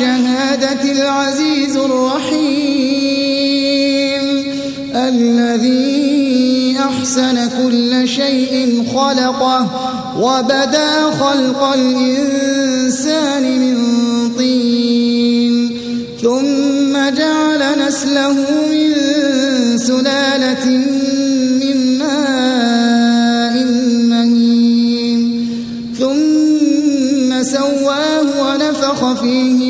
الغيب والشهادة العزيز الرحيم. الذي أحسن كل شيء خلقه وبدا خلق الإنسان من طين. ثم جعل نسله من سلالة فيه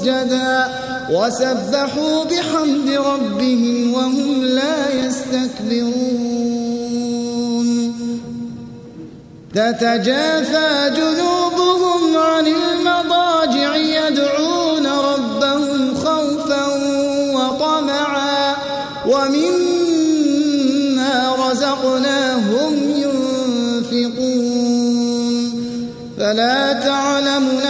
سجدا وسبحوا بحمد ربهم وهم لا يستكبرون. تتجافى جنوبهم عن المضاجع يدعون ربهم خوفا وطمعا. ومما رزقناهم ينفقون. فلا تعلم نفس